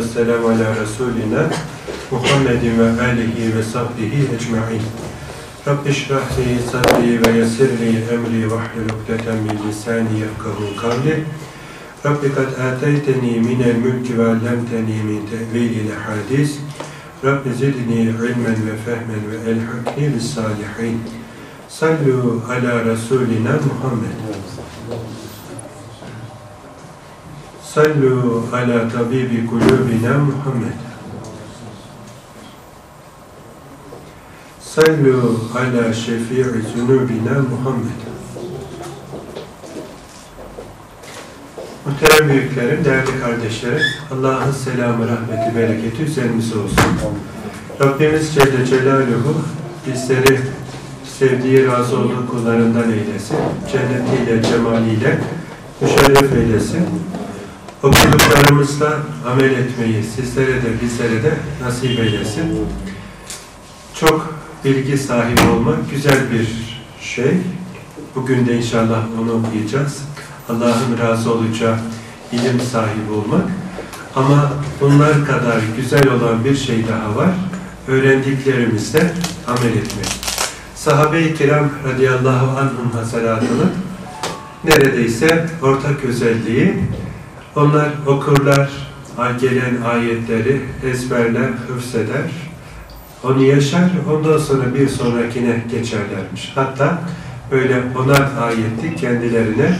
والسلام على رسولنا محمد وآله وصحبه أجمعين. رب اشرح لي صدري ويسر لي أمري واحلل عقدة من لساني يفقه قولي. رب قد آتيتني من الملك وعلمتني من تأويل الأحاديث. رب زدني علما وفهما وألحقني بالصالحين. صلوا على رسولنا محمد. Sallu ala tabibi kulubina Muhammed. Sallu ala şefii zunubina Muhammed. Muhterem büyüklerim, değerli kardeşlerim, Allah'ın selamı, rahmeti, bereketi üzerinize olsun. Rabbimiz Celle Celaluhu bizleri sevdiği, razı olduğu kullarından eylesin. Cennetiyle, cemaliyle müşerref eylesin. Okuduklarımızla amel etmeyi sizlere de bizlere de nasip eylesin. Çok bilgi sahibi olmak güzel bir şey. Bugün de inşallah onu okuyacağız. Allah'ın razı olacağı ilim sahibi olmak. Ama bunlar kadar güzel olan bir şey daha var. Öğrendiklerimizle amel etmek. Sahabe-i kiram radıyallahu anhum hasalatının neredeyse ortak özelliği onlar okurlar, gelen ayetleri ezberler, hıfzeder, onu yaşar, ondan sonra bir sonrakine geçerlermiş. Hatta böyle onar ayeti kendilerine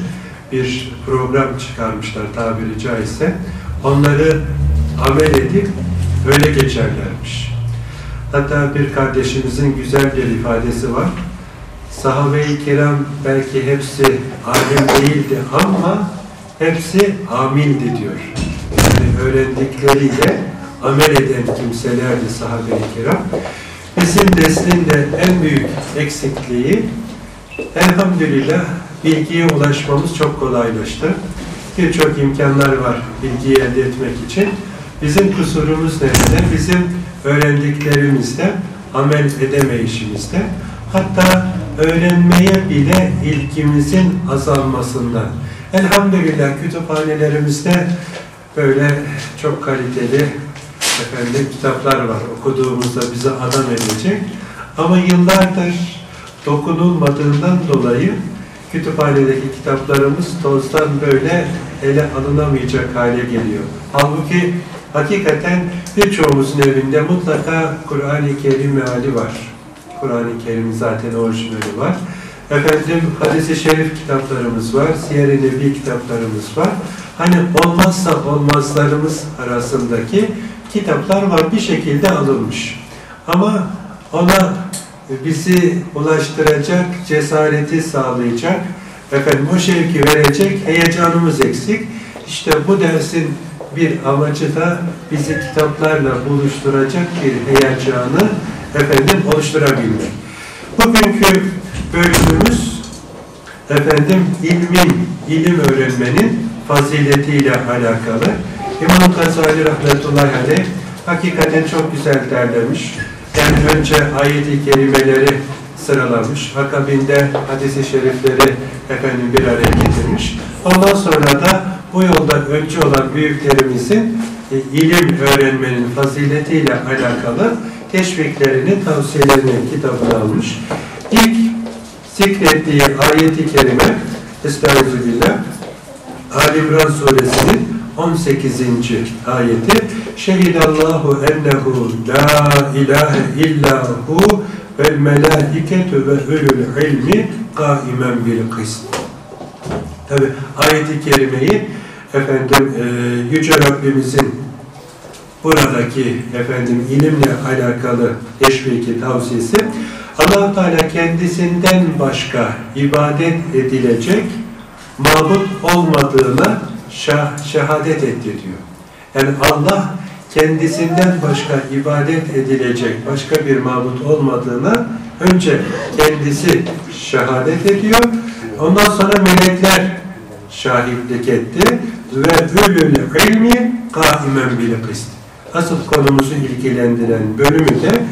bir program çıkarmışlar tabiri caizse. Onları amel edip öyle geçerlermiş. Hatta bir kardeşimizin güzel bir ifadesi var. Sahabe-i kiram belki hepsi alim değildi ama hepsi amildi diyor. Yani öğrendikleriyle amel eden kimselerdi sahabe-i kiram. Bizim neslin de en büyük eksikliği elhamdülillah bilgiye ulaşmamız çok kolaylaştı. Birçok imkanlar var bilgiyi elde etmek için. Bizim kusurumuz nerede? Bizim öğrendiklerimizde, amel edemeyişimizde. Hatta öğrenmeye bile ilgimizin azalmasından. Elhamdülillah kütüphanelerimizde böyle çok kaliteli efendim kitaplar var. Okuduğumuzda bize adam edecek. Ama yıllardır dokunulmadığından dolayı kütüphanedeki kitaplarımız tozdan böyle ele alınamayacak hale geliyor. Halbuki hakikaten birçoğumuzun evinde mutlaka Kur'an-ı Kerim meali var. Kur'an-ı Kerim zaten orijinali var. Efendim hadis-i şerif kitaplarımız var, siyer-i nebi kitaplarımız var. Hani olmazsa olmazlarımız arasındaki kitaplar var bir şekilde alınmış. Ama ona bizi ulaştıracak, cesareti sağlayacak, efendim o şevki verecek heyecanımız eksik. İşte bu dersin bir amacı da bizi kitaplarla buluşturacak bir heyecanı efendim oluşturabilmek. Bugünkü bölümümüz efendim ilmin, ilim öğrenmenin faziletiyle alakalı. İmam Gazali rahmetullahi aleyh hakikaten çok güzel derlemiş. Yani önce ayet-i kerimeleri sıralamış. Akabinde hadis-i şerifleri efendim bir araya getirmiş. Ondan sonra da bu yolda önce olan büyüklerimizin e, ilim öğrenmenin faziletiyle alakalı teşviklerini, tavsiyelerini kitabına almış. İlk zikrettiği ayeti kerime Estağfirullah Ali İmran suresinin 18. ayeti Şehidallahu ennehu la ilahe illa hu vel melâiketu ve ölül ilmi kaimen bil kısm. Tabi ayeti kerimeyi efendim e, Yüce Rabbimizin buradaki efendim ilimle alakalı teşviki tavsiyesi allah Teala kendisinden başka ibadet edilecek mabut olmadığına şah, şehadet etti. Yani Allah kendisinden başka ibadet edilecek başka bir mabut olmadığına önce kendisi şehadet ediyor. Ondan sonra melekler şahitlik etti ve ölül ilmi kaimen bil kıst. Asıl konumuzu ilgilendiren bölümü de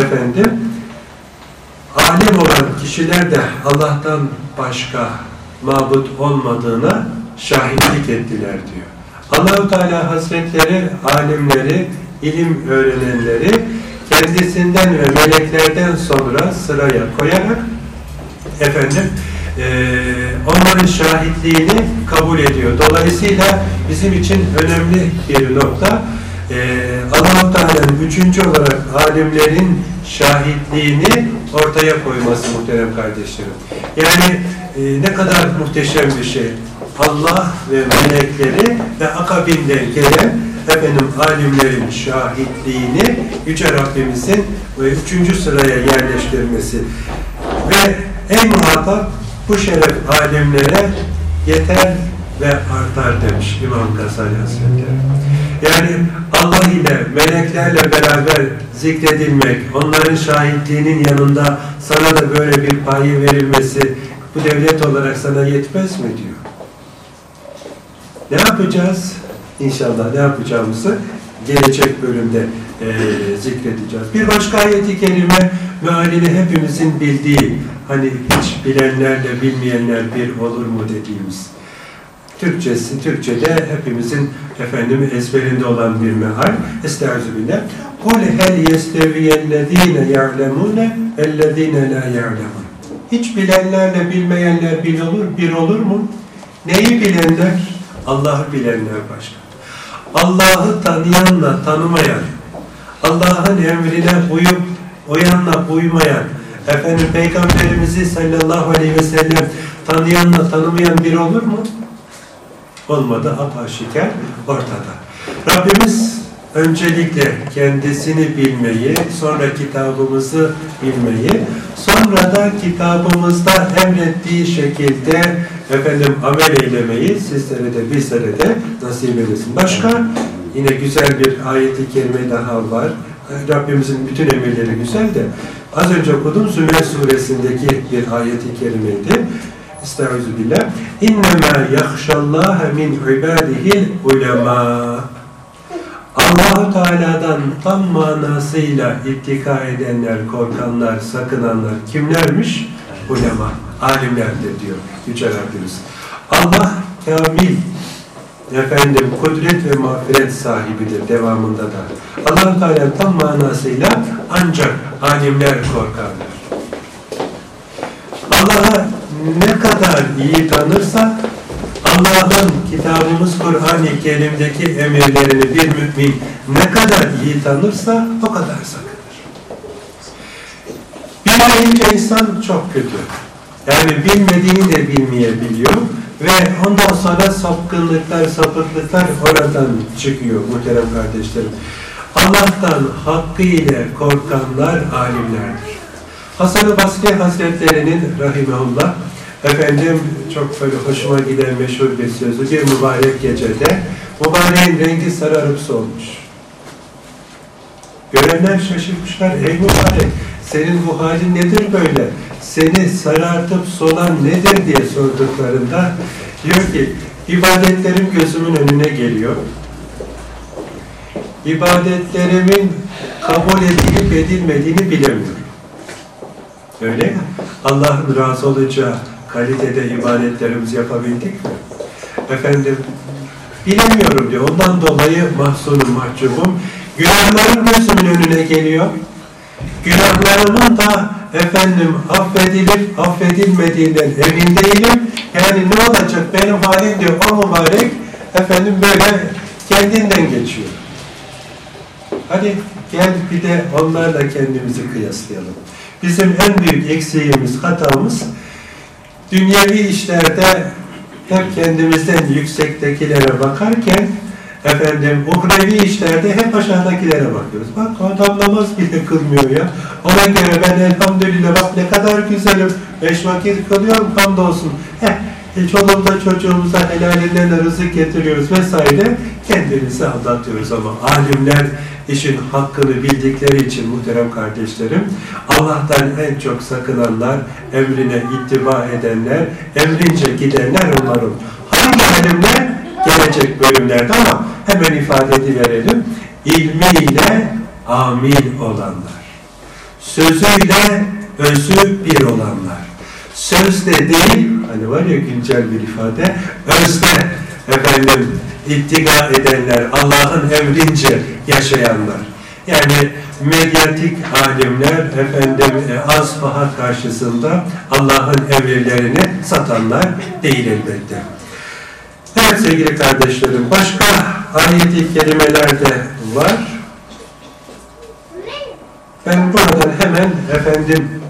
efendim alim olan kişiler de Allah'tan başka mabut olmadığına şahitlik ettiler diyor. Allahu Teala Hazretleri alimleri, ilim öğrenenleri kendisinden ve meleklerden sonra sıraya koyarak efendim e, onların şahitliğini kabul ediyor. Dolayısıyla bizim için önemli bir nokta e, Allah-u Teala'nın üçüncü olarak alimlerin şahitliğini ortaya koyması muhterem kardeşlerim. Yani e, ne kadar muhteşem bir şey. Allah ve melekleri ve akabinden gelen efendim alimlerin şahitliğini Yüce Rabbimizin ve üçüncü sıraya yerleştirmesi ve en muhatap bu şeref alimlere yeter ve artar demiş İmam Gazali Hazretleri. Yani Allah ile meleklerle beraber zikredilmek, onların şahitliğinin yanında sana da böyle bir payı verilmesi bu devlet olarak sana yetmez mi diyor. Ne yapacağız? İnşallah ne yapacağımızı gelecek bölümde e, zikredeceğiz. Bir başka ayeti kerime mealini hepimizin bildiği, hani hiç bilenlerle bilmeyenler bir olur mu dediğimiz. Türkçesi, Türkçe'de hepimizin efendim ezberinde olan bir meal. Estağfirullah. Kul hel yesteviyellezine ya'lemune ellezine la ya'lemun. Hiç bilenlerle bilmeyenler bir olur, bir olur mu? Neyi bilenler? Allah'ı bilenler başka. Allah'ı tanıyanla tanımayan, Allah'ın emrine uyup uyanla uymayan, efendim Peygamberimizi sallallahu aleyhi ve sellem tanıyanla tanımayan biri olur mu? Olmadı, apaşiker ortada. Rabbimiz öncelikle kendisini bilmeyi, sonra kitabımızı bilmeyi, sonra da kitabımızda emrettiği şekilde efendim amel eylemeyi sizlere de bizlere de nasip edesin. Başka yine güzel bir ayeti kerime daha var. Rabbimizin bütün emirleri güzel de az önce okudum Sümer suresindeki bir ayeti kerimeydi. Estaizu billah. İnnemâ yakşallâhe min ibâdihil ulemâ. allah Teala'dan tam manasıyla ittika edenler, korkanlar, sakınanlar kimlermiş? Ulema, alimlerdir diyor Yüce Rabbimiz. Allah kamil, efendim kudret ve mağfiret sahibidir devamında da. allah Teala tam manasıyla ancak alimler korkarlar. Allah'a ne kadar iyi tanırsak Allah'ın kitabımız Kur'an-ı Kerim'deki emirlerini bir mümin ne kadar iyi tanırsa o kadar sakınır. Bilmeyince insan çok kötü. Yani bilmediğini de bilmeyebiliyor ve ondan sonra sapkınlıklar, sapıklıklar oradan çıkıyor muhterem kardeşlerim. Allah'tan hakkıyla korkanlar alimlerdir. Hasan-ı Basri Hazretleri'nin rahimehullah efendim çok böyle hoşuma giden meşhur bir sözü bir mübarek gecede mübareğin rengi sararıp solmuş. Görenler şaşırmışlar. Ey mübarek senin bu halin nedir böyle? Seni sarartıp solan nedir diye sorduklarında diyor ki ibadetlerim gözümün önüne geliyor. İbadetlerimin kabul edilip edilmediğini bilemiyorum. Öyle mi? Allah'ın razı olacağı kalitede ibadetlerimizi yapabildik mi? Efendim, bilemiyorum diyor. Ondan dolayı mahzunum, mahcubum. Günahlarım gözümün önüne geliyor. Günahlarımın da efendim affedilip affedilmediğinden emin değilim. Yani ne olacak benim halim diyor o mübarek efendim böyle kendinden geçiyor. Hadi gel bir de onlarla kendimizi kıyaslayalım. Bizim en büyük eksiğimiz, hatamız dünyevi işlerde hep kendimizden yüksektekilere bakarken efendim uhrevi işlerde hep aşağıdakilere bakıyoruz. Bak adam namaz bile kılmıyor ya. Ona göre ben elhamdülillah bak ne kadar güzelim. Beş vakit kılıyorum hamdolsun. Heh, çoluğumuza çocuğumuza helalinden de rızık getiriyoruz vesaire. Kendimizi aldatıyoruz ama alimler işin hakkını bildikleri için muhterem kardeşlerim, Allah'tan en çok sakınanlar, emrine ittiba edenler, emrince gidenler onların. Hangi alimler? Gelecek bölümlerde ama hemen ifade ediverelim. İlmiyle amil olanlar. Sözüyle özü bir olanlar. Sözde değil, hani var ya güncel bir ifade, özde efendim ittiga edenler, Allah'ın emrince yaşayanlar. Yani medyatik alimler efendim e, az fahat karşısında Allah'ın emirlerini satanlar değil elbette. Evet sevgili kardeşlerim başka ayet-i kerimeler de var. Ben buradan hemen efendim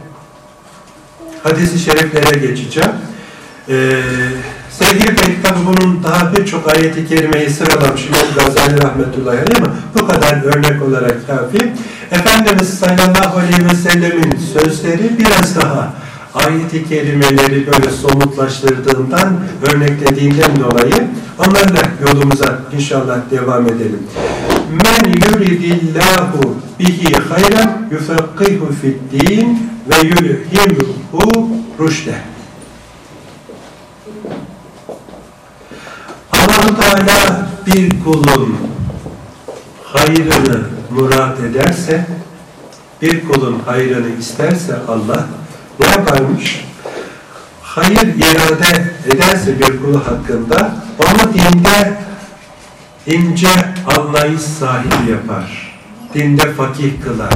hadisi şeriflere geçeceğim. Ee, sevgili tabi bunun daha birçok ayeti kerimeyi sıralamış İmam Gazali Rahmetullahi Aleyh ama bu kadar örnek olarak kafi. Efendimiz sallallahu aleyhi ve sellemin sözleri biraz daha ayet-i kerimeleri böyle somutlaştırdığından, örneklediğinden dolayı onlarla yolumuza inşallah devam edelim. Men yuridillahu bihi hayran yufakkihu fid din ve yulhimhu rüşde. allah Teala bir kulun hayrını murat ederse, bir kulun hayrını isterse Allah ne yaparmış? Hayır irade ederse bir kulu hakkında onu dinde ince anlayış sahibi yapar. Dinde fakih kılar.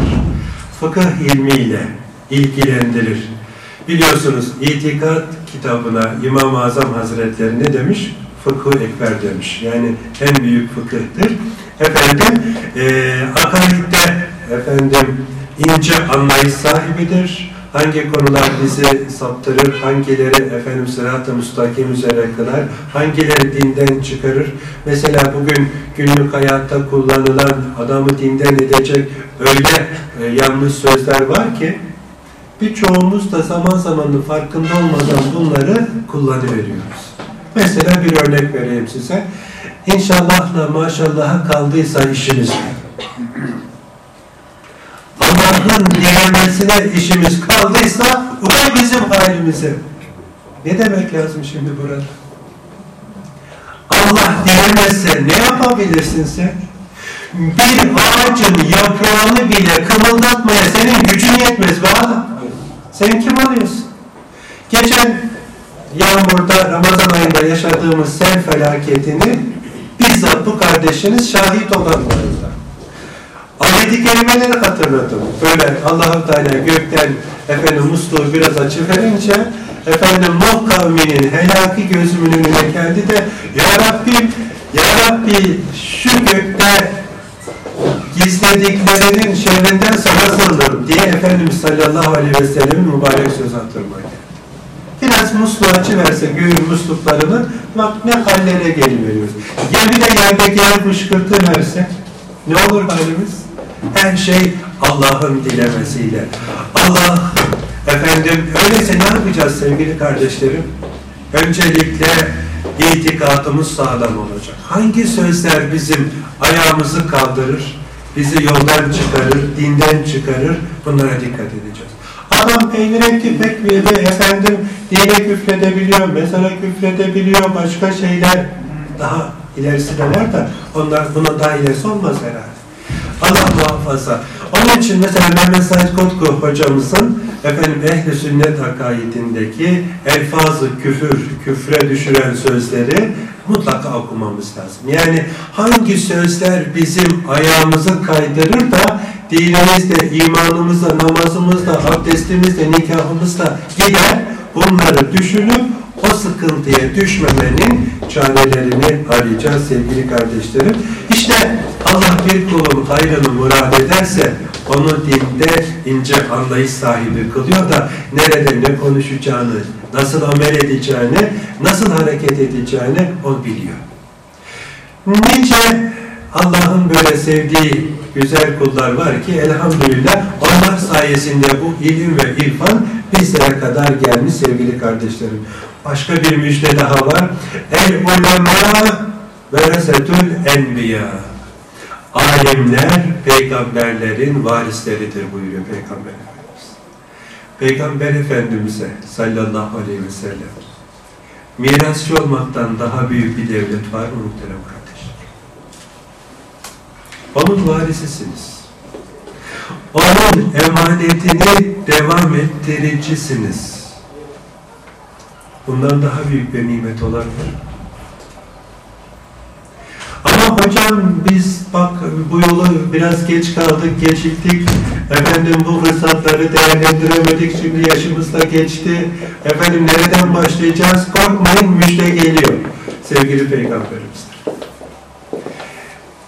Fıkıh ilmiyle ilgilendirir. Biliyorsunuz itikat kitabına İmam-ı Azam Hazretleri ne demiş? Fıkıh ekber demiş. Yani en büyük fıkıhtır. Efendim, e, akaidde efendim ince anlayış sahibidir hangi konular bizi saptırır, hangileri efendim sırat-ı müstakim üzere kılar, hangileri dinden çıkarır. Mesela bugün günlük hayatta kullanılan adamı dinden edecek öyle e, yanlış sözler var ki birçoğumuz da zaman zaman farkında olmadan bunları kullanıveriyoruz. Mesela bir örnek vereyim size. İnşallahla maşallaha kaldıysa işiniz Allah'ın dilemesine işimiz kaldıysa vay bizim halimize. Ne demek lazım şimdi burada? Allah dilemezse ne yapabilirsin sen? Bir ağacın yaprağını bile kımıldatmaya senin gücün yetmez be Sen kim alıyorsun? Geçen yağmurda Ramazan ayında yaşadığımız sel felaketini bizzat bu kardeşiniz şahit olanlarında ayet-i kerimeleri hatırladım. Böyle allah Teala gökten efendim musluğu biraz açıverince efendim Nuh kavminin helaki gözümün önüne geldi de Ya Rabbim, Ya Rabbi şu gökte gizlediklerinin şerrinden sana sığınırım diye Efendimiz sallallahu aleyhi ve sellem'in mübarek söz hatırlayın. Biraz musluğu açıverse göğün musluklarını bak ne hallere geliveriyoruz. Ya bir de yer fışkırtıverse ne olur halimiz? Her şey Allah'ın dilemesiyle. Allah efendim öyleyse ne yapacağız sevgili kardeşlerim? Öncelikle itikadımız sağlam olacak. Hangi sözler bizim ayağımızı kaldırır, bizi yoldan çıkarır, dinden çıkarır bunlara dikkat edeceğiz. Adam peynir ekti pek bir efendim dine küfredebiliyor, mezara küfredebiliyor, başka şeyler daha ilerisi de var da onlar buna daha ilerisi olmaz herhalde. Allah muhafaza. Onun için mesela Mehmet Said Kotku hocamızın efendim ehli sünnet akaidindeki elfazı küfür, küfre düşüren sözleri mutlaka okumamız lazım. Yani hangi sözler bizim ayağımızı kaydırır da dinimizde, imanımızda, namazımızda, abdestimizde, nikahımızda gider bunları düşünüp o sıkıntıya düşmemenin çarelerini arayacağız sevgili kardeşlerim. İşte Allah bir kulun hayrını murad ederse onu dinde ince anlayış sahibi kılıyor da nerede ne konuşacağını, nasıl amel edeceğini, nasıl hareket edeceğini o biliyor. Nice Allah'ın böyle sevdiği güzel kullar var ki elhamdülillah onlar sayesinde bu ilim ve irfan bizlere kadar gelmiş sevgili kardeşlerim. Başka bir müjde daha var. El ulema veresetül enbiya. Alimler peygamberlerin varisleridir buyuruyor Peygamber Efendimiz. Peygamber Efendimiz'e sallallahu aleyhi ve sellem mirasçı olmaktan daha büyük bir devlet var mı muhterem kardeşler? Onun varisisiniz. Onun emanetini devam ettiricisiniz. Bundan daha büyük bir nimet olabilir. hocam biz bak bu yolu biraz geç kaldık, geciktik. Efendim bu fırsatları değerlendiremedik, şimdi yaşımız da geçti. Efendim nereden başlayacağız? Korkmayın müjde geliyor. Sevgili Peygamberimizdir.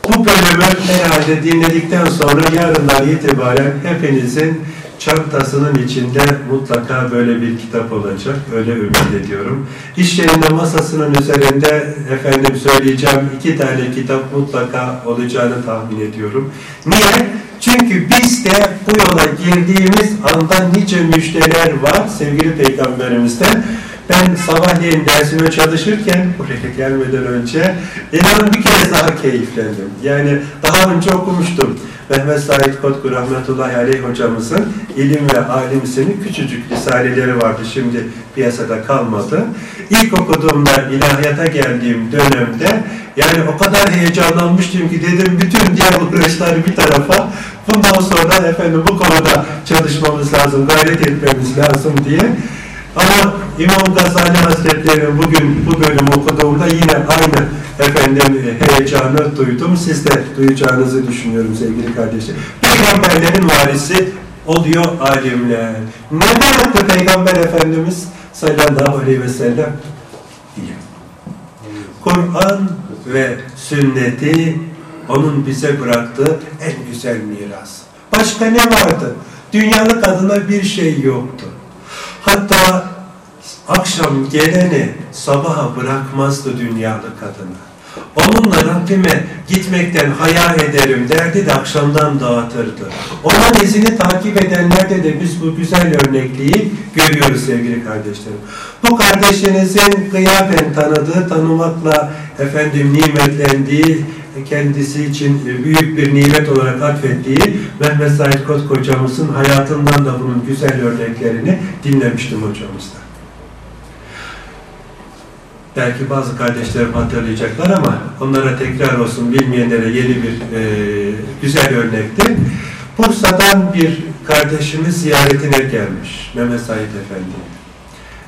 Bu bölümü herhalde dinledikten sonra yarından itibaren hepinizin çantasının içinde mutlaka böyle bir kitap olacak. Öyle ümit ediyorum. İş yerinde masasının üzerinde efendim söyleyeceğim iki tane kitap mutlaka olacağını tahmin ediyorum. Niye? Çünkü biz de bu yola girdiğimiz anda nice müjdeler var sevgili peygamberimizden. Ben sabahleyin dersime çalışırken buraya gelmeden önce inanın bir kez daha keyiflendim. Yani daha önce okumuştum. Mehmet Said Kotku rahmetullahi aleyh hocamızın ilim ve alimsinin küçücük risaleleri vardı. Şimdi piyasada kalmadı. İlk okuduğumda ilahiyata geldiğim dönemde yani o kadar heyecanlanmıştım ki dedim bütün diğer uğraşları bir tarafa bundan sonra efendim bu konuda çalışmamız lazım, gayret etmemiz lazım diye. Ama İmam Gazali Hazretleri'nin bugün bu bölümü okuduğumda yine aynı efendim heyecanı duydum. Siz de duyacağınızı düşünüyorum sevgili kardeşler. Peygamberlerin varisi oluyor alimler. Neden yaptı Peygamber Efendimiz sallallahu aleyhi ve sellem? Kur'an ve sünneti onun bize bıraktığı en güzel miras. Başka ne vardı? Dünyalık adına bir şey yoktu. Hatta akşam geleni sabaha bırakmazdı dünyalı kadını. Onunla Rabbime gitmekten haya ederim derdi de akşamdan dağıtırdı. Onun izini takip edenlerde de biz bu güzel örnekliği görüyoruz sevgili kardeşlerim. Bu kardeşinizin kıyaben tanıdığı, tanımakla efendim nimetlendiği, kendisi için büyük bir nimet olarak atfettiği Mehmet Said Kotk hocamızın hayatından da bunun güzel örneklerini dinlemiştim hocamızdan. Belki bazı kardeşlerim hatırlayacaklar ama onlara tekrar olsun bilmeyenlere yeni bir e, güzel örnekti. Bursa'dan bir kardeşimiz ziyaretine gelmiş Mehmet Said Efendi.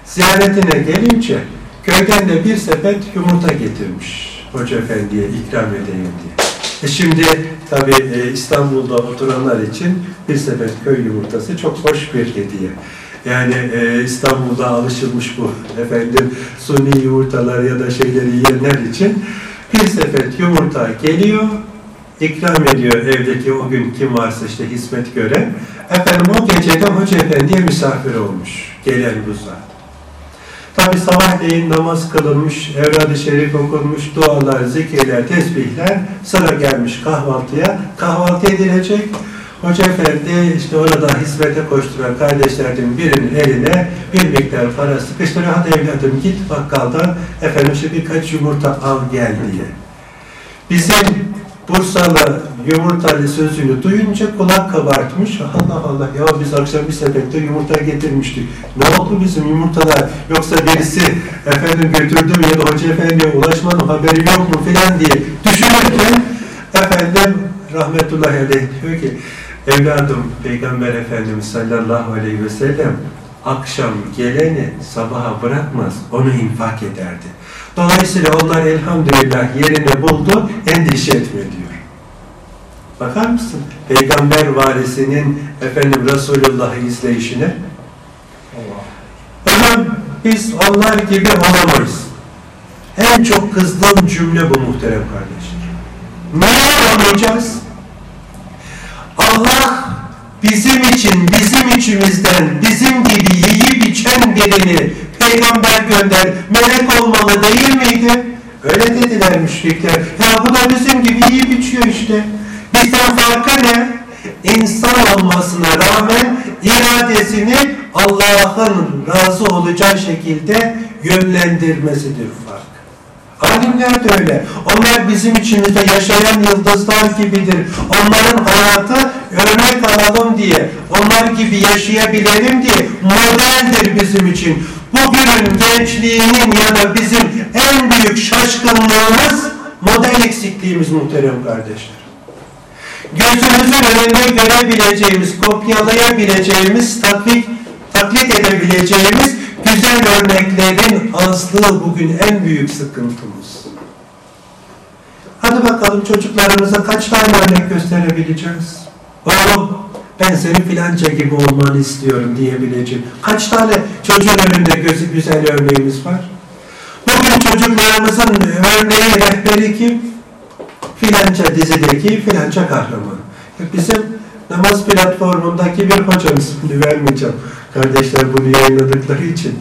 Ziyaretine gelince köyden de bir sepet yumurta getirmiş Hoca Efendi'ye ikram edeyim diye. E şimdi tabi e, İstanbul'da oturanlar için bir sepet köy yumurtası çok hoş bir hediye. Yani e, İstanbul'da alışılmış bu efendim suni yumurtalar ya da şeyleri yiyenler için bir sepet yumurta geliyor, ikram ediyor evdeki o gün kim varsa işte hizmet gören. Efendim o gecede Hoca Efendi'ye misafir olmuş gelen bu zat. Tabi sabahleyin namaz kılınmış, evrad-ı şerif okunmuş, dualar, zikirler, tesbihler sıra gelmiş kahvaltıya. Kahvaltı edilecek. Hoca Efendi işte orada hizmete koşturan kardeşlerden birinin eline bir miktar para sıkıştırıyor. Hadi evladım git bakkaldan efendim şu birkaç yumurta al gel diye. Bizim Bursalı yumurtalı sözünü duyunca kulak kabartmış. Allah Allah ya biz akşam bir sepette yumurta getirmiştik. Ne oldu bizim yumurtalar? Yoksa birisi efendim götürdü mü ya da hoca efendiye ulaşmanın haberi yok mu filan diye düşünürken efendim rahmetullahi aleyh diyor ki evladım Peygamber Efendimiz sallallahu aleyhi ve sellem akşam geleni sabaha bırakmaz, onu infak ederdi. Dolayısıyla onlar elhamdülillah yerini buldu, endişe etme diyor. Bakar mısın? Peygamber varisinin efendim Resulullah'ı izleyişine. Hocam biz onlar gibi olamayız. En çok kızdığım cümle bu muhterem kardeşler. Niye olamayacağız? Allah bizim için, bizim içimizden, bizim gibi yiyip içen birini peygamber gönder, melek olmalı değil miydi? Öyle dediler müşrikler. Ya bu da bizim gibi yiyip içiyor işte. Bizden farkı ne? İnsan olmasına rağmen iradesini Allah'ın razı olacağı şekilde yönlendirmesidir fark. Alimler de öyle. Onlar bizim içimizde yaşayan yıldızlar gibidir. Onların hayatı örnek alalım diye, onlar gibi yaşayabilelim diye modeldir bizim için. Bugünün gençliğinin ya da bizim en büyük şaşkınlığımız model eksikliğimiz muhterem kardeşler. Gözümüzün önünde görebileceğimiz, kopyalayabileceğimiz, taklit, taklit edebileceğimiz güzel örneklerin azlığı bugün en büyük sıkıntımız. Hadi bakalım çocuklarımıza kaç tane örnek gösterebileceğiz? Oğlum ben senin filanca gibi olmanı istiyorum diyebileceğim. Kaç tane çocuğun önünde gözü güzel örneğimiz var? Bugün çocuklarımızın örneği rehberi kim? Filanca dizideki filanca kahraman. Bizim namaz platformundaki bir hocamız, ismini vermeyeceğim. Kardeşler bunu yayınladıkları için.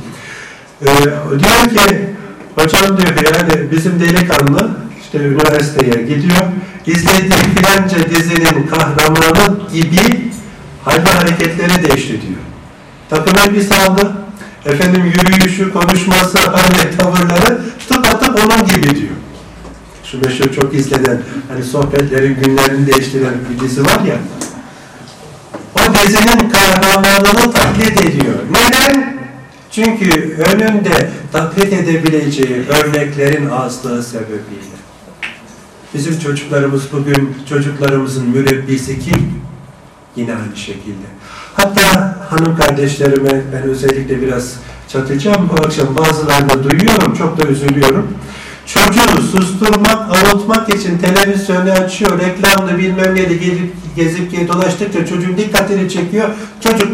Ee, diyor ki, hocam diyor yani bizim delikanlı işte üniversiteye gidiyor. İzlediği filanca dizinin kahramanı gibi hal ve hareketleri değişti diyor. Takım elbise aldı. Efendim yürüyüşü, konuşması, hali, tavırları tıpatıp onun gibi diyor. Şu meşhur çok izlenen, hani sohbetlerin günlerini değiştiren bir var ya. O dizinin kahramanını taklit ediyor. Neden? Çünkü önünde taklit edebileceği örneklerin azlığı sebebiyle. Bizim çocuklarımız bugün, çocuklarımızın mürebbisi kim? Yine aynı şekilde. Hatta hanım kardeşlerime ben özellikle biraz çatacağım bu akşam bazılarını duyuyorum, çok da üzülüyorum. Çocuğu susturmak, avutmak için televizyonu açıyor, reklamda bilmem neli gelip gezip dolaştıkça çocuğun dikkatini çekiyor. Çocuk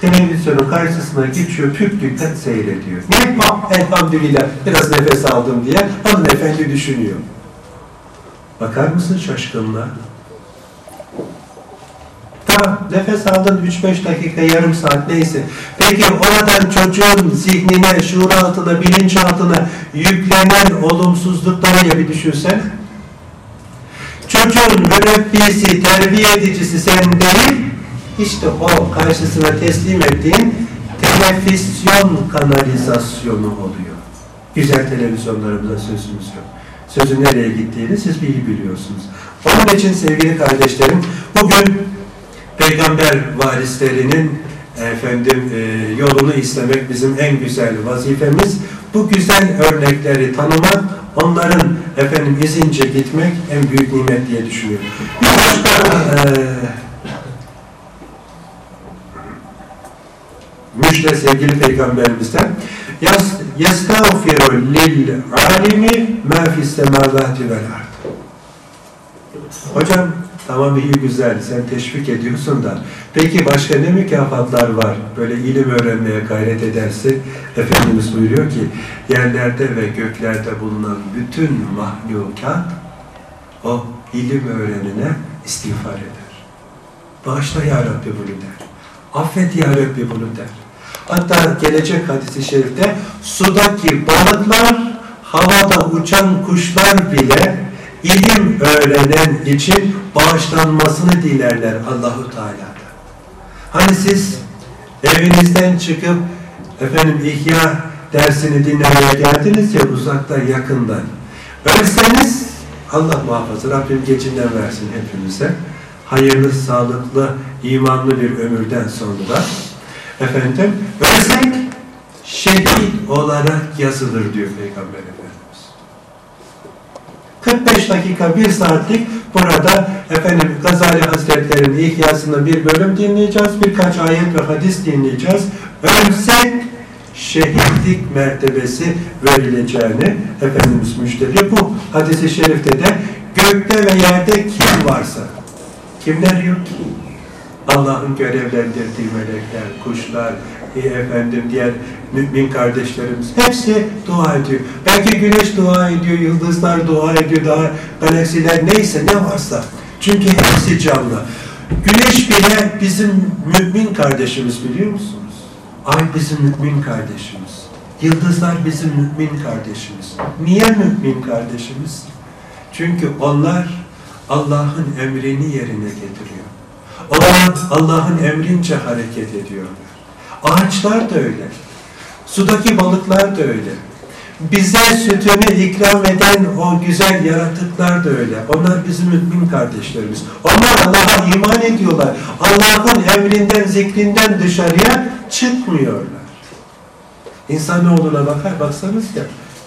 televizyonun karşısına geçiyor, pük dikkat seyrediyor. Ne? Ah, elhamdülillah biraz nefes aldım diye hanımefendi düşünüyor. Bakar mısın şaşkınlığa? Nefes aldın 3-5 dakika, yarım saat neyse. Peki oradan çocuğun zihnine, şuur altına, bilinç altına yüklenen olumsuzlukları ya bir düşünsen. Çocuğun mürebbisi, terbiye edicisi sen değil, işte o karşısına teslim ettiğin televizyon kanalizasyonu oluyor. Güzel televizyonlarımızda sözümüz yok. Sözün nereye gittiğini siz iyi biliyorsunuz. Onun için sevgili kardeşlerim, bugün peygamber varislerinin efendim e, yolunu istemek bizim en güzel vazifemiz. Bu güzel örnekleri tanımak, onların efendim izince gitmek en büyük nimet diye düşünüyorum. Bir başka e, müjde sevgili peygamberimizden يَسْتَغْفِرُ لِلْعَالِمِ مَا فِي السَّمَاوَاتِ وَالْاَرْضِ Hocam tamam iyi güzel sen teşvik ediyorsun da peki başka ne mükafatlar var böyle ilim öğrenmeye gayret ederse Efendimiz buyuruyor ki yerlerde ve göklerde bulunan bütün mahlukat o ilim öğrenine istiğfar eder. Bağışla ya Rabbi bunu der. Affet ya Rabbi bunu der. Hatta gelecek hadisi şerifte sudaki balıklar, havada uçan kuşlar bile ilim öğrenen için bağışlanmasını dilerler Allahu Teala'da. Hani siz evinizden çıkıp efendim ihya dersini dinlemeye geldiniz ya uzaktan yakından. Ölseniz Allah muhafaza Rabbim geçinden versin hepimize. Hayırlı, sağlıklı, imanlı bir ömürden sonra efendim ölsek şehit olarak yazılır diyor Peygamber Efendimiz. 45 dakika, bir saatlik burada efendim Gazali Hazretleri'nin ihyasında bir bölüm dinleyeceğiz. Birkaç ayet ve hadis dinleyeceğiz. Ölsek şehitlik mertebesi verileceğini Efendimiz müjdeliyor. Bu hadisi şerifte de gökte ve yerde kim varsa kimler yok ki? Allah'ın görevlendirdiği melekler, kuşlar, efendim diğer mümin kardeşlerimiz hepsi dua ediyor. Belki güneş dua ediyor, yıldızlar dua ediyor, daha galaksiler neyse ne varsa. Çünkü hepsi canlı. Güneş bile bizim mümin kardeşimiz biliyor musunuz? Ay bizim mümin kardeşimiz. Yıldızlar bizim mümin kardeşimiz. Niye mümin kardeşimiz? Çünkü onlar Allah'ın emrini yerine getiriyor. Onlar Allah'ın emrince hareket ediyorlar. Ağaçlar da öyle. Sudaki balıklar da öyle. Bize sütünü ikram eden o güzel yaratıklar da öyle. Onlar bizim mümin kardeşlerimiz. Onlar Allah'a iman ediyorlar. Allah'ın emrinden, zikrinden dışarıya çıkmıyorlar. İnsanoğluna bakar, baksanız ya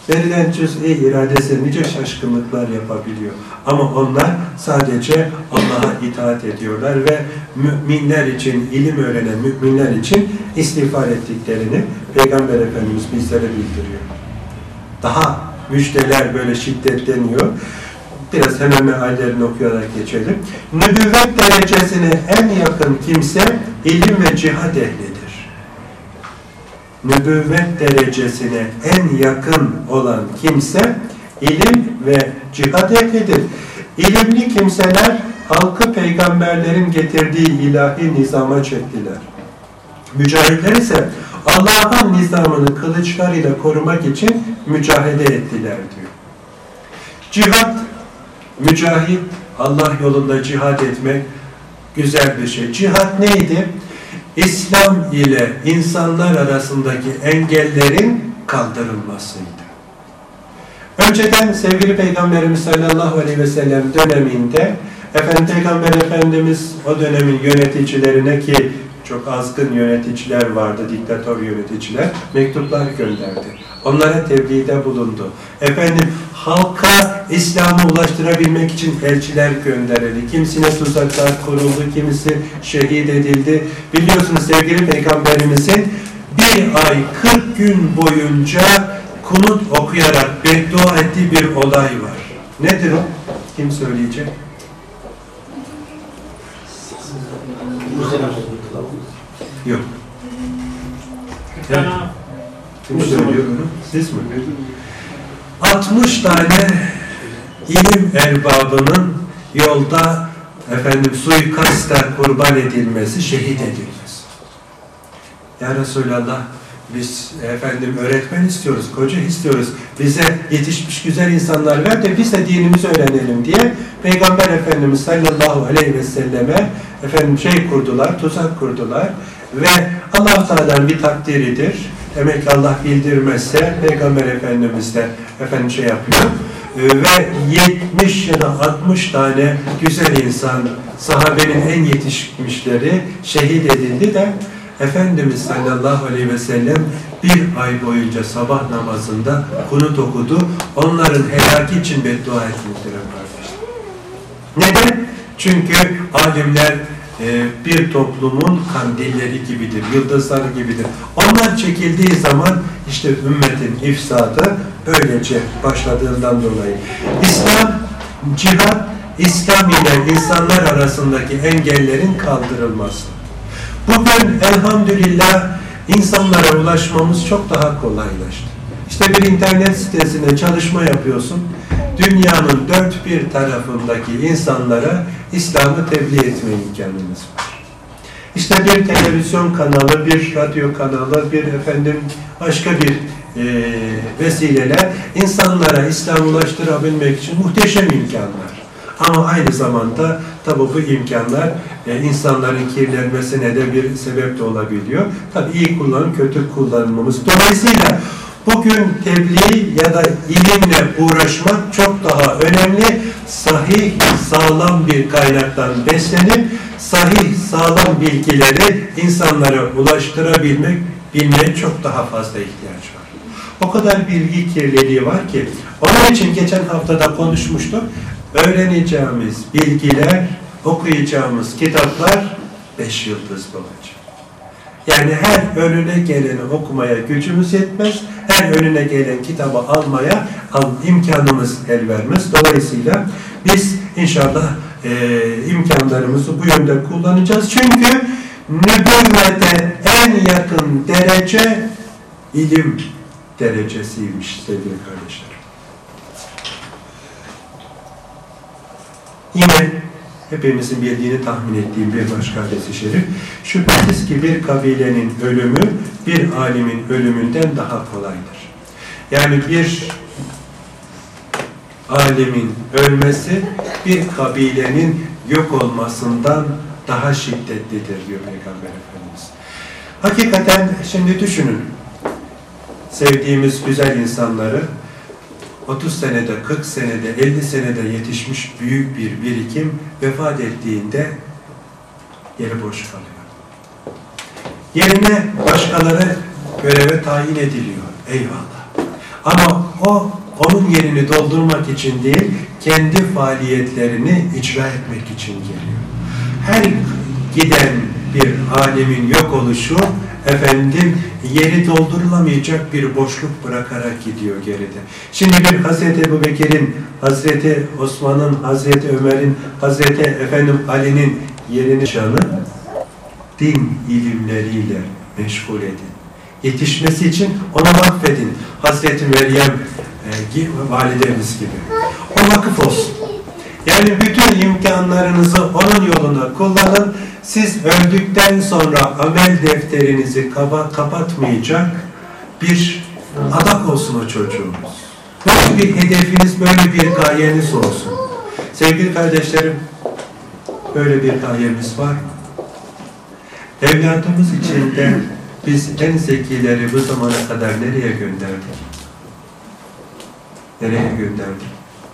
verilen cüz'i iradesi nice şaşkınlıklar yapabiliyor. Ama onlar sadece Allah'a itaat ediyorlar ve müminler için, ilim öğrenen müminler için istiğfar ettiklerini Peygamber Efendimiz bizlere bildiriyor. Daha müjdeler böyle şiddetleniyor. biraz hemen meallerini okuyarak geçelim. Nübüvvet derecesine en yakın kimse ilim ve cihad ehlidir. Nübüvvet derecesine en yakın olan kimse ilim ve cihad ehlidir. İlimli kimseler halkı peygamberlerin getirdiği ilahi nizama çektiler. Mücahitler ise Allah'ın nizamını kılıçlarıyla korumak için mücahede ettiler diyor. Cihad, mücahit, Allah yolunda cihad etmek güzel bir şey. Cihad neydi? İslam ile insanlar arasındaki engellerin kaldırılmasıydı. Önceden sevgili Peygamberimiz sallallahu aleyhi ve sellem döneminde efendim Peygamber Efendimiz o dönemin yöneticilerine ki çok azgın yöneticiler vardı, diktatör yöneticiler, mektuplar gönderdi. Onlara tebliğde bulundu. Efendim halka İslam'ı ulaştırabilmek için elçiler gönderildi. Kimisine tuzaklar kuruldu, kimisi şehit edildi. Biliyorsunuz sevgili Peygamberimizin bir ay 40 gün boyunca kunut okuyarak beddua ettiği bir olay var. Nedir o? Kim söyleyecek? Yok. Ya, kim söylüyor bunu? Siz mi? 60 tane ilim erbabının yolda efendim suikasta kurban edilmesi, şehit edilmesi. Ya Resulallah biz efendim öğretmen istiyoruz, koca istiyoruz. Bize yetişmiş güzel insanlar ver de biz de dinimizi öğrenelim diye Peygamber Efendimiz sallallahu aleyhi ve selleme efendim şey kurdular, tuzak kurdular ve Allah Teala'dan bir takdiridir. Demek ki Allah bildirmezse Peygamber Efendimiz de efendim şey yapıyor. Ee, ve 70 ya da 60 tane güzel insan sahabenin en yetişmişleri şehit edildi de Efendimiz sallallahu aleyhi ve sellem bir ay boyunca sabah namazında kunut okudu. Onların helaki için beddua etmiştir. Neden? Çünkü alimler e, bir toplumun kandilleri gibidir, yıldızları gibidir. Onlar çekildiği zaman işte ümmetin ifsadı böylece başladığından dolayı. İslam, cihat, İslam ile insanlar arasındaki engellerin kaldırılması. Bugün elhamdülillah insanlara ulaşmamız çok daha kolaylaştı. İşte bir internet sitesinde çalışma yapıyorsun. Dünyanın dört bir tarafındaki insanlara İslam'ı tebliğ etme imkanımız var. İşte bir televizyon kanalı, bir radyo kanalı, bir efendim başka bir e, vesileler insanlara İslam ulaştırabilmek için muhteşem imkanlar. Ama aynı zamanda tabi bu imkanlar e, insanların kirlenmesine de bir sebep de olabiliyor. Tabi iyi kullanım, kötü kullanmamız. Dolayısıyla bugün tebliğ ya da ilimle uğraşmak çok daha önemli. Sahih, sağlam bir kaynaktan beslenip sahih, sağlam bilgileri insanlara ulaştırabilmek, bilmeye çok daha fazla ihtiyaç var. O kadar bilgi kirliliği var ki, onun için geçen haftada konuşmuştuk öğreneceğimiz bilgiler, okuyacağımız kitaplar beş yıldızlı olacak. Yani her önüne geleni okumaya gücümüz yetmez, her önüne gelen kitabı almaya imkanımız el vermez. Dolayısıyla biz inşallah e, imkanlarımızı bu yönde kullanacağız. Çünkü nübüvvete en yakın derece ilim derecesiymiş sevgili kardeşler. Yine hepimizin bildiğini tahmin ettiğim bir başka hadis-i şerif. Şüphesiz ki bir kabilenin ölümü bir alimin ölümünden daha kolaydır. Yani bir alimin ölmesi bir kabilenin yok olmasından daha şiddetlidir diyor Peygamber Efendimiz. Hakikaten şimdi düşünün sevdiğimiz güzel insanları 30 senede, 40 senede, 50 senede yetişmiş büyük bir birikim vefat ettiğinde yeri boş kalıyor. Yerine başkaları göreve tayin ediliyor. Eyvallah. Ama o onun yerini doldurmak için değil, kendi faaliyetlerini icra etmek için geliyor. Her giden bir alemin yok oluşu efendim yeri doldurulamayacak bir boşluk bırakarak gidiyor geride. Şimdi bir Hazreti Ebu Bekir'in, Hazreti Osman'ın, Hazreti Ömer'in, Hazreti efendim Ali'nin yerini şanı din ilimleriyle meşgul edin. Yetişmesi için ona vakfedin. Hazreti Meryem e, validemiz gibi. O vakıf olsun. Yani bütün imkanlarınızı onun yoluna kullanın. Siz öldükten sonra amel defterinizi kaba, kapatmayacak bir adak olsun o çocuğunuz. Böyle bir hedefiniz, böyle bir gayeniz olsun. Sevgili kardeşlerim, böyle bir gayemiz var mı? Evladımız için de biz en zekileri bu zamana kadar nereye gönderdik? Nereye gönderdik?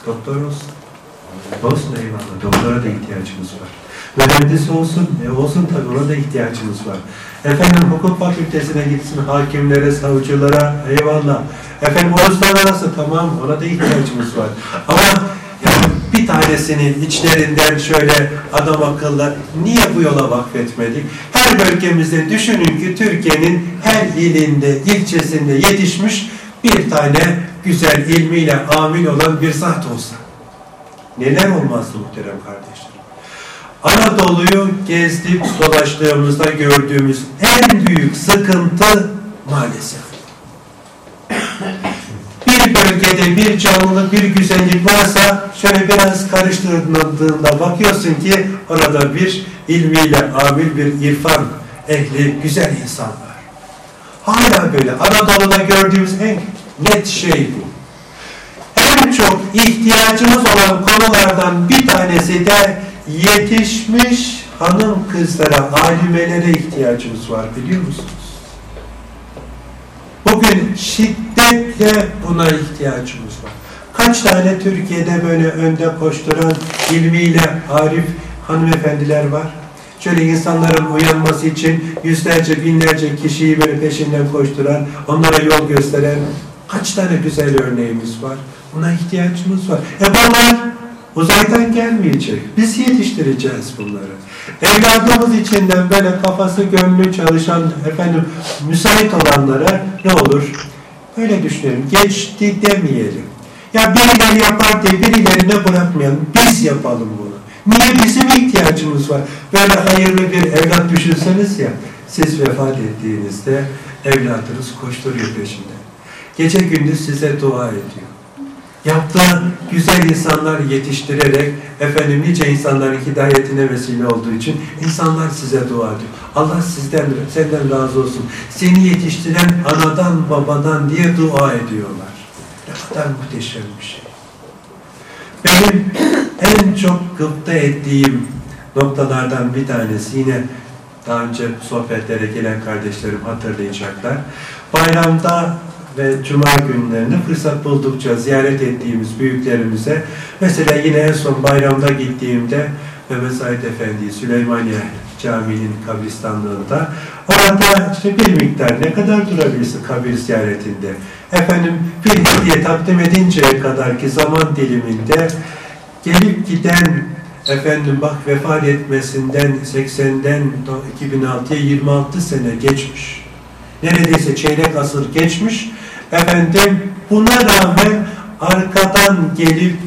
Doktor olsun. Olsun eyvallah. Doktora da ihtiyacımız var. Mühendis olsun. E olsun tabii ona da ihtiyacımız var. Efendim hukuk fakültesine gitsin hakimlere, savcılara eyvallah. Efendim uluslararası tamam ona da ihtiyacımız var. Ama bir tanesinin içlerinden şöyle adam akıllı niye bu yola vakfetmedik? Her bölgemizde düşünün ki Türkiye'nin her ilinde, ilçesinde yetişmiş bir tane güzel ilmiyle amil olan bir zat olsa. Neler olmazdı muhterem kardeşlerim? Anadolu'yu gezdik, dolaştığımızda gördüğümüz en büyük sıkıntı maalesef. Bir bölgede bir canlılık, bir güzellik varsa şöyle biraz karıştırdığında bakıyorsun ki orada bir ilmiyle amil bir irfan ehli güzel insan var. Hala böyle Anadolu'da gördüğümüz en net şey bu en çok ihtiyacımız olan konulardan bir tanesi de yetişmiş hanım kızlara, alimelere ihtiyacımız var biliyor musunuz? Bugün şiddetle buna ihtiyacımız var. Kaç tane Türkiye'de böyle önde koşturan ilmiyle arif hanımefendiler var? Şöyle insanların uyanması için yüzlerce, binlerce kişiyi böyle peşinden koşturan, onlara yol gösteren kaç tane güzel örneğimiz var? Buna ihtiyacımız var. E bunlar uzaydan gelmeyecek. Biz yetiştireceğiz bunları. Evladımız içinden böyle kafası gönlü çalışan efendim müsait olanlara ne olur? Öyle düşünelim. Geçti demeyelim. Ya birileri yapar diye birilerine bırakmayalım. Biz yapalım bunu. Niye bizim ihtiyacımız var? Böyle hayırlı bir evlat düşünseniz ya, siz vefat ettiğinizde evladınız koşturuyor peşinde. Gece gündüz size dua ediyor. Yaptığı güzel insanlar yetiştirerek efendim nice insanların hidayetine vesile olduğu için insanlar size dua ediyor. Allah sizden, senden razı olsun. Seni yetiştiren anadan babadan diye dua ediyorlar. Ne kadar muhteşem bir şey. Benim en çok gıpta ettiğim noktalardan bir tanesi yine daha önce sohbetlere gelen kardeşlerim hatırlayacaklar. Bayramda ve cuma günlerinde fırsat buldukça ziyaret ettiğimiz büyüklerimize mesela yine en son bayramda gittiğimde Mehmet Said Efendi Süleymaniye Camii'nin kabristanlığında orada işte bir miktar ne kadar durabilirsin kabir ziyaretinde efendim bir hediye takdim edinceye kadar ki zaman diliminde gelip giden efendim bak vefat etmesinden 80'den 2006'ya 26 sene geçmiş. Neredeyse çeyrek asır geçmiş. Efendim buna rağmen arkadan gelip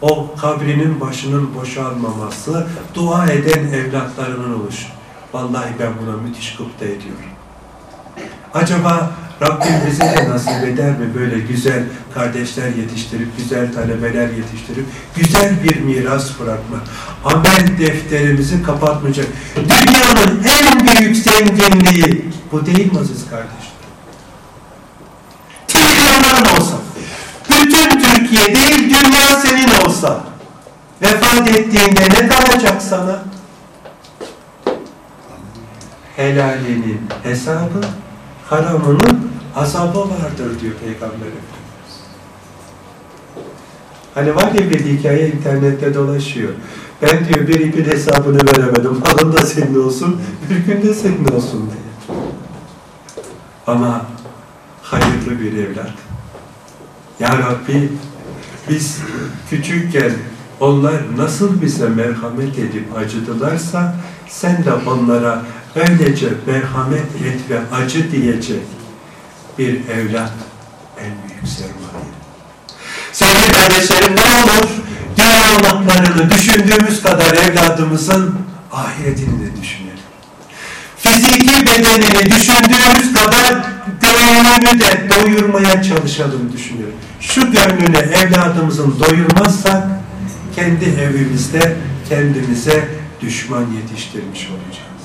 o kabrinin başının boşalmaması, dua eden evlatlarının oluşu. Vallahi ben buna müthiş gıpta ediyorum. Acaba Rabbim bize de nasip eder mi böyle güzel kardeşler yetiştirip, güzel talebeler yetiştirip, güzel bir miras bırakmak. Amel defterimizi kapatmayacak. Dünyanın en büyük zenginliği bu değil mi aziz kardeşler? Trilyonların olsa, bütün Türkiye değil dünya senin olsa, vefat ettiğinde ne kalacak sana? Helalinin hesabı, haramının azabı vardır diyor Peygamber Efendimiz. Hani var ya bir hikaye internette dolaşıyor. Ben diyor bir ipin hesabını veremedim. Alın da senin olsun, gün de senin olsun diye. Ama hayırlı bir evlat. Ya Rabbi biz küçükken onlar nasıl bize merhamet edip acıdılarsa sen de onlara öylece merhamet et ve acı diyecek bir evlat en büyük sermaye. Sevgili kardeşlerim ne olur dünya olanlarını düşündüğümüz kadar evladımızın ahiretini de düşünelim. Fiziki bedenini düşündüğümüz kadar gönlünü de doyurmaya çalışalım düşünelim. Şu gönlünü evladımızın doyurmazsak kendi evimizde kendimize düşman yetiştirmiş olacağız.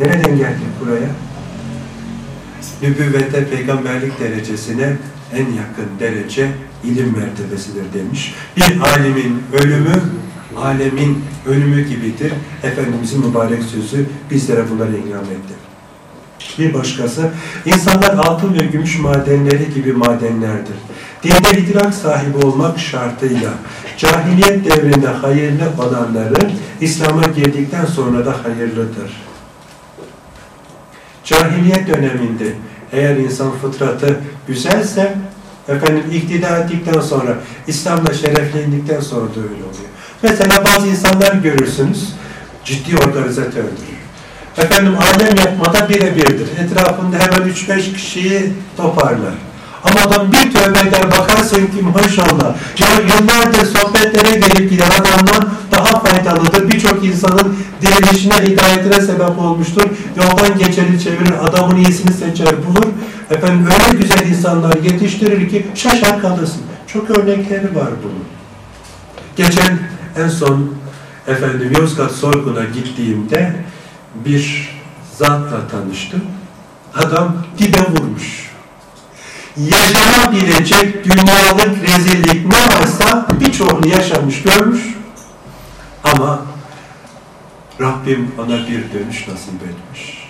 Nereden geldik buraya? Nübüvvete, peygamberlik derecesine en yakın derece ilim mertebesidir demiş. Bir alimin ölümü, alemin ölümü gibidir. Efendimizin mübarek sözü bizlere bunları ikram etti. Bir başkası, insanlar altın ve gümüş madenleri gibi madenlerdir. Dinde idrak sahibi olmak şartıyla cahiliyet devrinde hayırlı olanları İslam'a girdikten sonra da hayırlıdır. Cahiliyet döneminde eğer insan fıtratı güzelse efendim iktidar ettikten sonra İslam'la şereflendikten sonra da öyle oluyor. Mesela bazı insanlar görürsünüz ciddi organizatördür. Efendim alem yapmada birebirdir. Etrafında hemen 3-5 kişiyi toparlar. Ama adam bir tövbe eder bakarsın ki maşallah yıllardır sohbetlere gelip giden adamdan daha faydalıdır. Birçok insanın dirilişine, hidayetine sebep olmuştur. Yoldan geçeni çevirir, adamın iyisini seçer, bulur. Efendim öyle güzel insanlar yetiştirir ki şaşar kalırsın. Çok örnekleri var bunun. Geçen en son efendim Yozgat sorguna gittiğimde bir zatla tanıştım. Adam dibe vurmuş. Yaşanabilecek dünyalık rezillik ne varsa birçoğunu yaşamış, görmüş. Ama Rabbim ona bir dönüş nasip etmiş.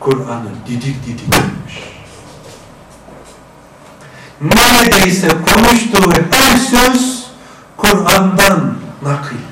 Kur'an'ı didik didik etmiş. Neredeyse konuştuğu her söz Kur'an'dan nakil.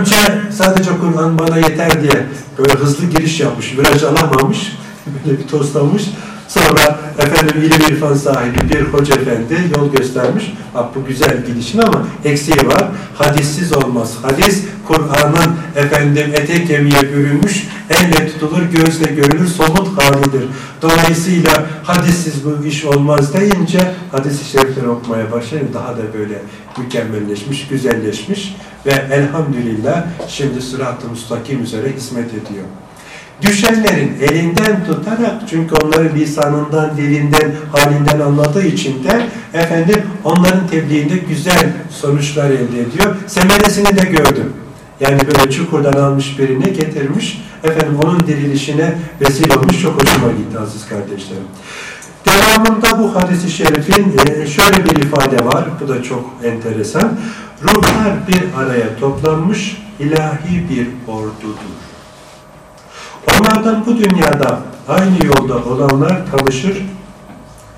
Önce sadece Kur'an bana yeter diye böyle hızlı giriş yapmış, viraj alamamış, böyle bir toslamış. Sonra efendim ilim irfan sahibi bir hoca efendi yol göstermiş. Bak bu güzel gidişin ama eksiği var. Hadissiz olmaz. Hadis Kur'an'ın efendim ete kemiğe bürünmüş, elle tutulur, gözle görülür, somut halidir. Dolayısıyla hadissiz bu iş olmaz deyince hadis-i şerifleri okumaya başlayın. Daha da böyle mükemmelleşmiş, güzelleşmiş ve elhamdülillah şimdi sırat-ı müstakim üzere hizmet ediyor düşenlerin elinden tutarak çünkü onları lisanından, dilinden, halinden anladığı için de efendim onların tebliğinde güzel sonuçlar elde ediyor. Semeresini de gördüm. Yani böyle çukurdan almış birini getirmiş, efendim onun dirilişine vesile olmuş. Çok hoşuma gitti aziz kardeşlerim. Devamında bu hadisi şerifin e, şöyle bir ifade var, bu da çok enteresan. Ruhlar bir araya toplanmış ilahi bir ordudur. Onlardan bu dünyada aynı yolda olanlar tanışır,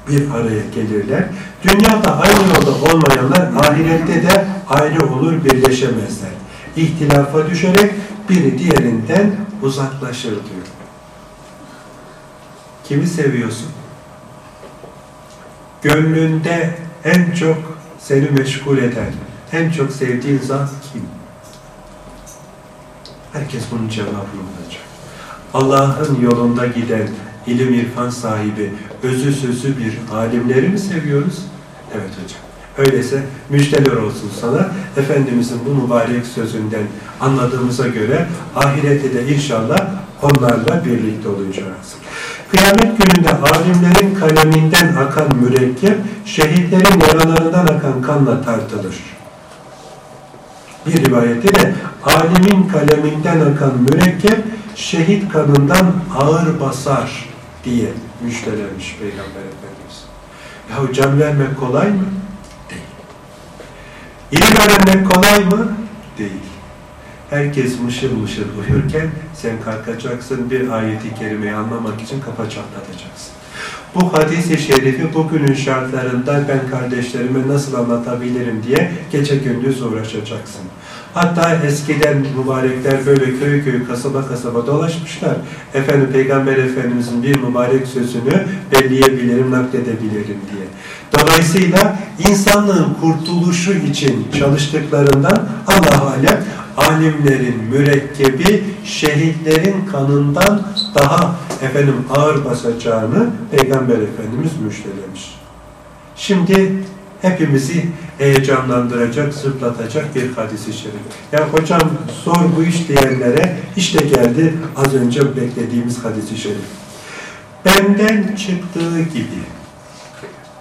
bir araya gelirler. Dünyada aynı yolda olmayanlar ahirette de ayrı olur, birleşemezler. İhtilafa düşerek biri diğerinden uzaklaşır diyor. Kimi seviyorsun? Gönlünde en çok seni meşgul eden, en çok sevdiğin zat kim? Herkes bunun cevabını bulacak. Allah'ın yolunda giden ilim irfan sahibi, özü sözü bir alimleri mi seviyoruz? Evet hocam. Öyleyse müjdeler olsun sana. Efendimizin bu mübarek sözünden anladığımıza göre ahirette de inşallah onlarla birlikte olacağız. Kıyamet gününde alimlerin kaleminden akan mürekkep, şehitlerin yaralarından akan kanla tartılır. Bir rivayette de alimin kaleminden akan mürekkep, şehit kanından ağır basar diye müjdelemiş Peygamber Efendimiz. Ya can vermek kolay mı? Değil. İlim öğrenmek kolay mı? Değil. Herkes mışıl mışıl uyurken sen kalkacaksın bir ayeti kerimeyi anlamak için kafa çatlatacaksın. bu hadisi şerifi bugünün şartlarında ben kardeşlerime nasıl anlatabilirim diye gece gündüz uğraşacaksın. Hatta eskiden mübarekler böyle köy köy kasaba kasaba dolaşmışlar. Efendim Peygamber Efendimizin bir mübarek sözünü belleyebilirim, nakledebilirim diye. Dolayısıyla insanlığın kurtuluşu için çalıştıklarından Allah alem alimlerin mürekkebi şehitlerin kanından daha efendim ağır basacağını Peygamber Efendimiz müjdelemiş. Şimdi hepimizi heyecanlandıracak, zıplatacak bir hadisi şerif. Ya hocam zor bu iş diyenlere işte geldi az önce beklediğimiz hadisi şerif. Benden çıktığı gibi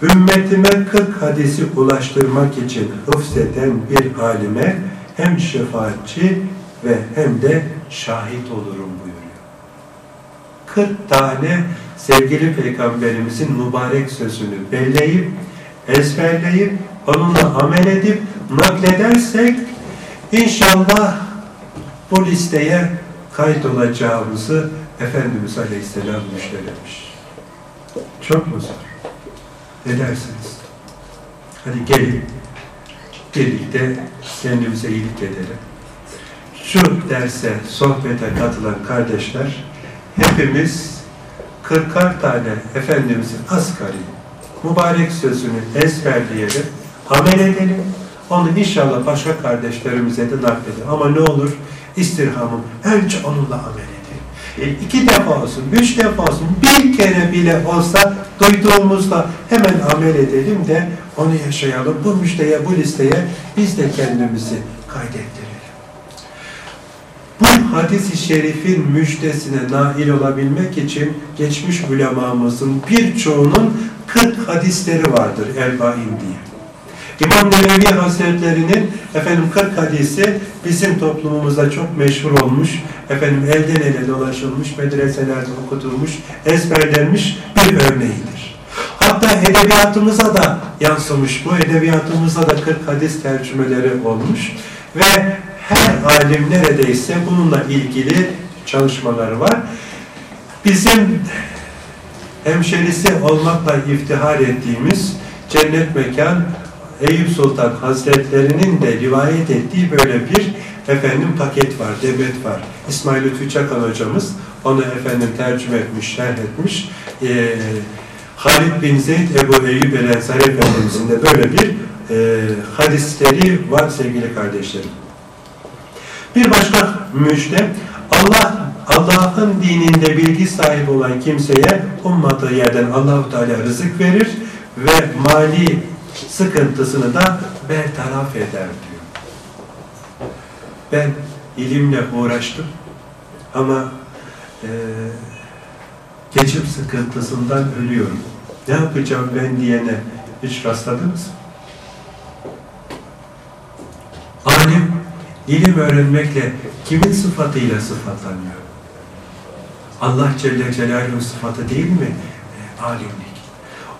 ümmetime 40 hadisi ulaştırmak için hıfzeden bir alime hem şefaatçi ve hem de şahit olurum buyuruyor. 40 tane sevgili peygamberimizin mübarek sözünü belleyip, ezberleyip, onunla amel edip nakledersek inşallah bu listeye kayıt olacağımızı Efendimiz Aleyhisselam müjdelemiş. Çok mu zor? Ne dersiniz? Hadi gelin birlikte kendimize iyilik edelim. Şu derse, sohbete katılan kardeşler hepimiz kırkar tane Efendimizin asgari mübarek sözünü ezberleyelim, amel edelim. Onu inşallah başka kardeşlerimize de nakledelim. Ama ne olur istirhamım önce onunla amel edelim. E, iki defa olsun, üç defa olsun, bir kere bile olsa duyduğumuzda hemen amel edelim de onu yaşayalım. Bu müjdeye, bu listeye biz de kendimizi kaydettirelim. Bu hadis-i şerifin müjdesine nail olabilmek için geçmiş ulemamızın birçoğunun 40 hadisleri vardır Elbain diye. İmam Nevevi Hazretleri'nin efendim 40 hadisi bizim toplumumuzda çok meşhur olmuş, efendim elden ele dolaşılmış, medreselerde okutulmuş, ezberlenmiş bir örneğidir. Hatta edebiyatımıza da yansımış bu. Edebiyatımızda da 40 hadis tercümeleri olmuş ve her alim neredeyse bununla ilgili çalışmaları var. Bizim hemşerisi olmakla iftihar ettiğimiz cennet mekan Eyüp Sultan Hazretlerinin de rivayet ettiği böyle bir efendim paket var, demet var. İsmail Lütfü Çakan hocamız onu efendim tercüme etmiş, şerh etmiş. Ee, Halid bin Zeyd Ebu Eyyub el Ensari Efendimizin de böyle bir e, hadisleri var sevgili kardeşlerim. Bir başka müjde Allah Allah'ın dininde bilgi sahibi olan kimseye ummadığı yerden Allahu Teala rızık verir ve mali sıkıntısını da bertaraf eder diyor. Ben ilimle uğraştım ama e, geçim sıkıntısından ölüyorum. Ne yapacağım ben diyene hiç rastladınız mı? Alim ilim öğrenmekle kimin sıfatıyla sıfatlanıyor? Allah Celle Celaluhu'nun sıfatı değil mi? E, alimlik.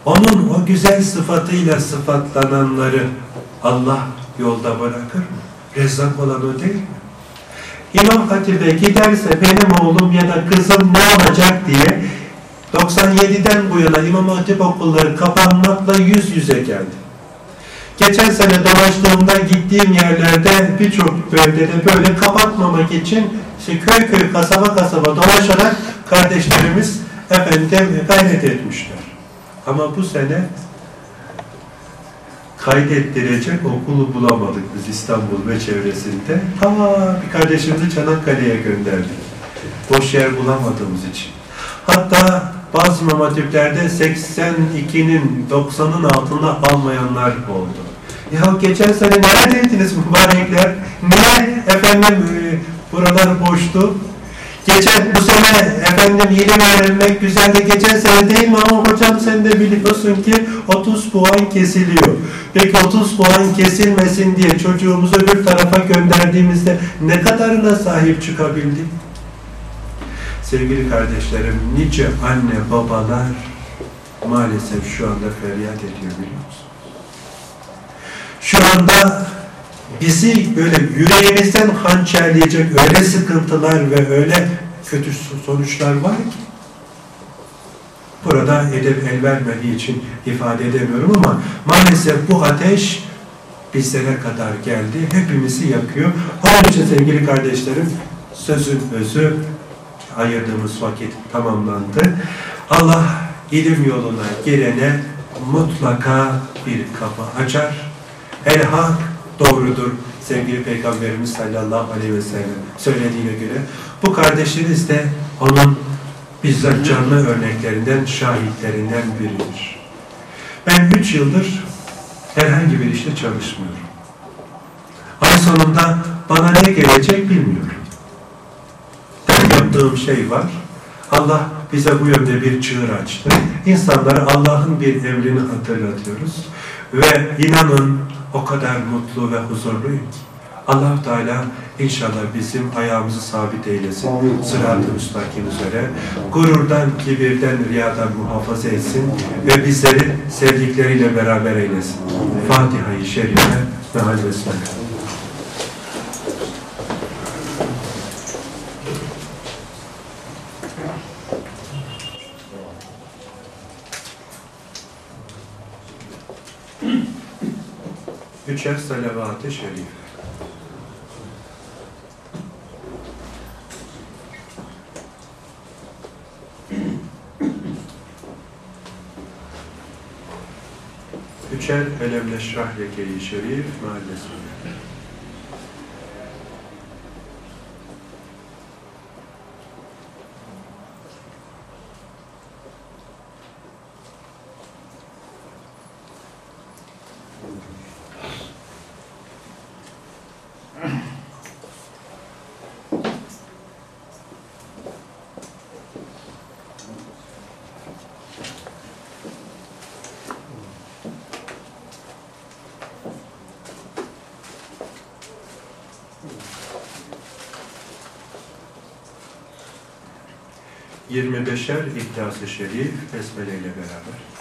Onun o güzel sıfatıyla sıfatlananları Allah yolda bırakır mı? Rezzak olan o değil mi? İmam Hatip'e giderse benim oğlum ya da kızım ne olacak diye 97'den bu yana İmam Hatip okulları kapanmakla yüz yüze geldi. Geçen sene dolaştığımda gittiğim yerlerde birçok bölgede böyle kapatmamak için işte köy köy kasaba kasaba dolaşarak kardeşlerimiz efendim gayret etmişler. Ama bu sene kaydettirecek okulu bulamadık biz İstanbul ve çevresinde. Ama bir kardeşimizi Çanakkale'ye gönderdik. Boş yer bulamadığımız için. Hatta bazı mamatiplerde 82'nin 90'ın altında almayanlar oldu. Ya geçen sene neredeydiniz mübarekler? Niye efendim e, buralar boştu? Geçen bu sene efendim ilim öğrenmek güzeldi. Geçen sene değil mi ama hocam sen de biliyorsun ki 30 puan kesiliyor. Peki 30 puan kesilmesin diye çocuğumuzu öbür tarafa gönderdiğimizde ne kadarına sahip çıkabildik? Sevgili kardeşlerim, nice anne babalar maalesef şu anda feryat ediyor biliyor musunuz? Şu anda bizi böyle yüreğimizden hançerleyecek öyle sıkıntılar ve öyle kötü sonuçlar var ki Burada edep el vermediği için ifade edemiyorum ama maalesef bu ateş bizlere kadar geldi. Hepimizi yakıyor. Onun için sevgili kardeşlerim sözün özü ayırdığımız vakit tamamlandı. Allah ilim yoluna girene mutlaka bir kapı açar. El hak doğrudur sevgili Peygamberimiz sallallahu aleyhi ve sellem söylediğine göre. Bu kardeşiniz de onun bizzat canlı örneklerinden, şahitlerinden biridir. Ben üç yıldır herhangi bir işte çalışmıyorum. Ay sonunda bana ne gelecek bilmiyorum. Tek yaptığım şey var. Allah bize bu yönde bir çığır açtı. İnsanlara Allah'ın bir emrini hatırlatıyoruz. Ve inanın o kadar mutlu ve huzurluyum ki. allah Teala inşallah bizim ayağımızı sabit eylesin. Sırat-ı müstakim üzere. Gururdan, kibirden, riyadan muhafaza etsin. Ve bizleri sevdikleriyle beraber eylesin. Fatiha-i Şerife ve Hazretleri. Üçer salavat-ı şerif. Üçer elem neşrah şerif mahallesi. Yirmi beşer İhlas-ı Şerif Besmele ile beraber.